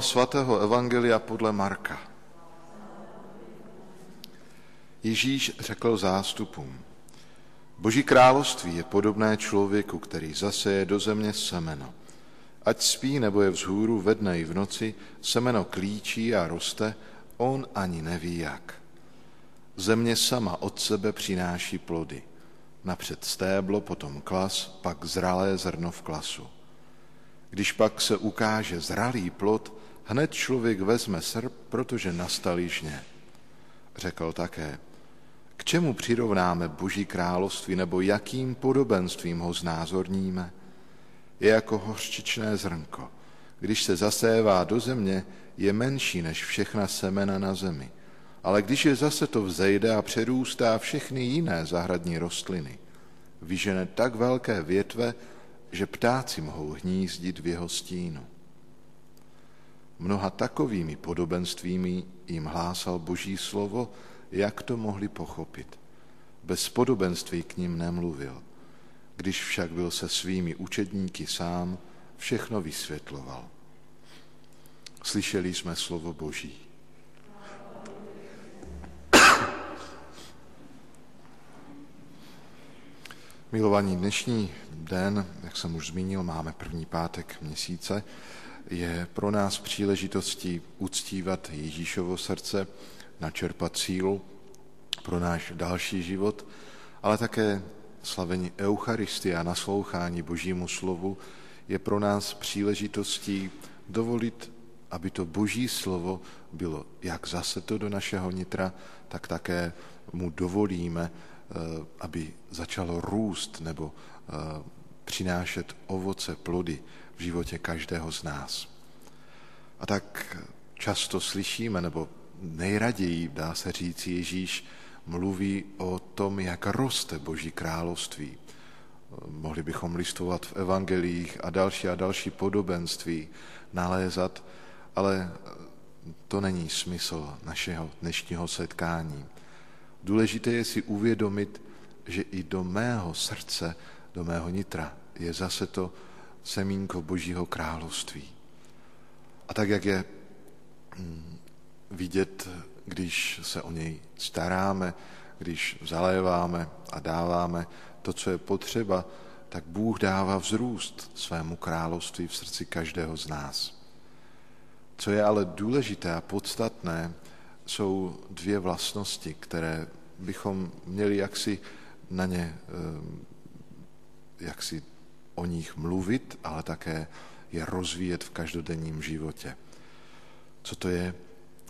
Svatého Evangelia podle Marka. Ježíš řekl zástupům, Boží království je podobné člověku, který zaseje do země semeno. Ať spí nebo je vzhůru ve dne i v noci, semeno klíčí a roste, on ani neví jak. Země sama od sebe přináší plody. Napřed stéblo, potom klas, pak zralé zrno v klasu. Když pak se ukáže zralý plod, hned člověk vezme srp, protože nastal žně. Řekl také, k čemu přirovnáme Boží království nebo jakým podobenstvím ho znázorníme? Je jako hořčičné zrnko. Když se zasévá do země, je menší než všechna semena na zemi. Ale když je zase to vzejde a přerůstá všechny jiné zahradní rostliny, vyžene tak velké větve, že ptáci mohou hnízdit v jeho stínu. Mnoha takovými podobenstvími jim hlásal Boží slovo, jak to mohli pochopit. Bez podobenství k ním nemluvil. Když však byl se svými učedníky sám, všechno vysvětloval. Slyšeli jsme slovo Boží. Milovaní, dnešní den, jak jsem už zmínil, máme první pátek měsíce, je pro nás příležitostí uctívat Ježíšovo srdce, načerpat sílu pro náš další život, ale také slavení Eucharistie a naslouchání Božímu slovu je pro nás příležitostí dovolit, aby to Boží slovo bylo jak zase to do našeho nitra, tak také mu dovolíme, eh, aby začalo růst nebo eh, přinášet ovoce, plody v životě každého z nás. A tak často slyšíme, nebo nejraději, dá se říct, Ježíš mluví o tom, jak roste Boží království. Mohli bychom listovat v evangelích a další a další podobenství nalézat, ale to není smysl našeho dnešního setkání. Důležité je si uvědomit, že i do mého srdce, do mého nitra je zase to semínko Božího království. A tak, jak je mm, vidět, když se o něj staráme, když zaléváme a dáváme to, co je potřeba, tak Bůh dává vzrůst svému království v srdci každého z nás. Co je ale důležité a podstatné, jsou dvě vlastnosti, které bychom měli jaksi na ně, eh, jaksi o nich mluvit, ale také je rozvíjet v každodenním životě. Co to je?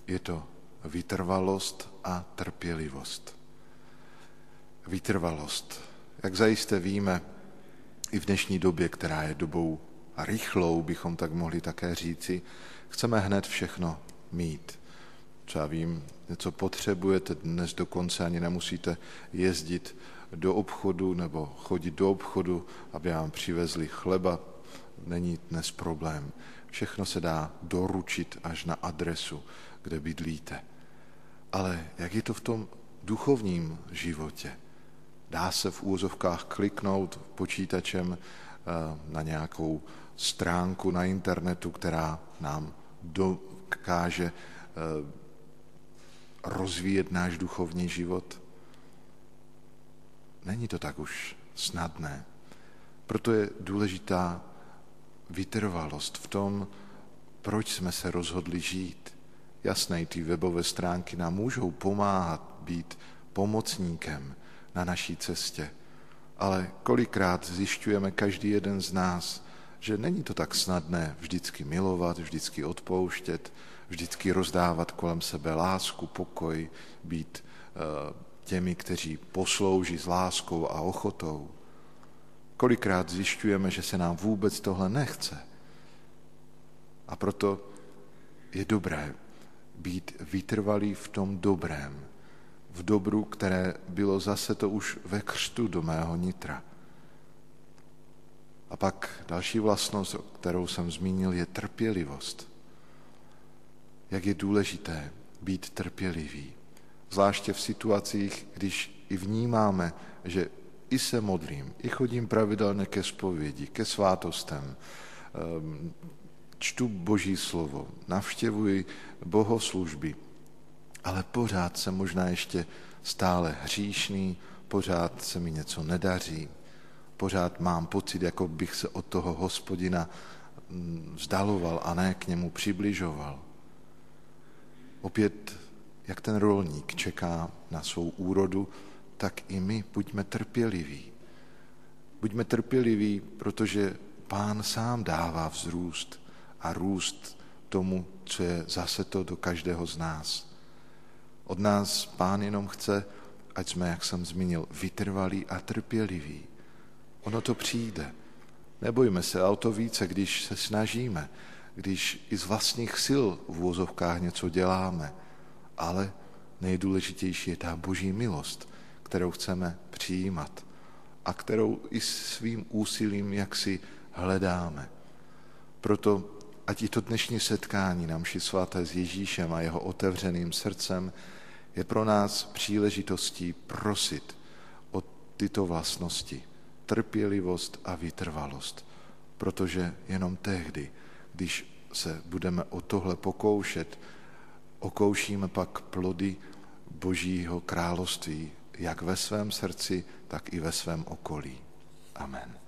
Je to vytrvalost a trpělivost. Vytrvalost. Jak zajisté víme, i v dnešní době, která je dobou rychlou, bychom tak mohli také říci, chceme hned všechno mít. Třeba vím, něco potřebujete, dnes dokonce ani nemusíte jezdit do obchodu nebo chodit do obchodu, aby vám přivezli chleba. Není dnes problém. Všechno se dá doručit až na adresu, kde bydlíte. Ale jak je to v tom duchovním životě? Dá se v úzovkách kliknout počítačem eh, na nějakou stránku na internetu, která nám dokáže eh, rozvíjet náš duchovní život? Není to tak už snadné. Proto je důležitá vytrvalost v tom, proč jsme se rozhodli žít. Jasné, ty webové stránky nám můžou pomáhat být pomocníkem na naší cestě, ale kolikrát zjišťujeme každý jeden z nás, že není to tak snadné vždycky milovat, vždycky odpouštět, vždycky rozdávat kolem sebe lásku, pokoj, být eh, těmi, kteří poslouží s láskou a ochotou. Kolikrát zjišťujeme, že se nám vůbec tohle nechce. A proto je dobré být vytrvalý v tom dobrém, v dobru, které bylo zase to už ve křtu do mého nitra. A pak další vlastnost, kterou jsem zmínil, je trpělivost. Jak je důležité být trpělivý. Zvláště v situacích, když i vnímáme, že i se modlím, i chodím pravidelně ke zpovědi, ke svátostem, ehm, čtu Boží slovo, navštěvuji bohoslužby, ale pořád jsem možná ještě stále hříšný, pořád se mi něco nedaří, pořád mám pocit, jako bych se od toho hospodina mm, vzdaloval a ne k němu přibližoval. Opět, jak ten rolník čeká na svou úrodu, tak i my buďme trpěliví. Buďme trpěliví, protože pán sám dává vzrůst a růst tomu, co je zase to do každého z nás. Od nás pán jenom chce, ať jsme, jak jsem zmínil, vytrvalí a trpěliví. Ono to přijde. Nebojme se, a o to více, když se snažíme, když i z vlastních sil v vozovkách něco děláme, ale nejdůležitější je ta boží milost, kterou chceme přijímat a kterou i svým úsilím jaksi hledáme. Proto ať i to dnešní setkání na mši svaté s Ježíšem a jeho otevřeným srdcem je pro nás příležitostí prosit o tyto vlastnosti, trpělivost a vytrvalost, protože jenom tehdy, když se budeme o tohle pokoušet, okoušíme pak plody Božího království, jak ve svém srdci, tak i ve svém okolí. Amen.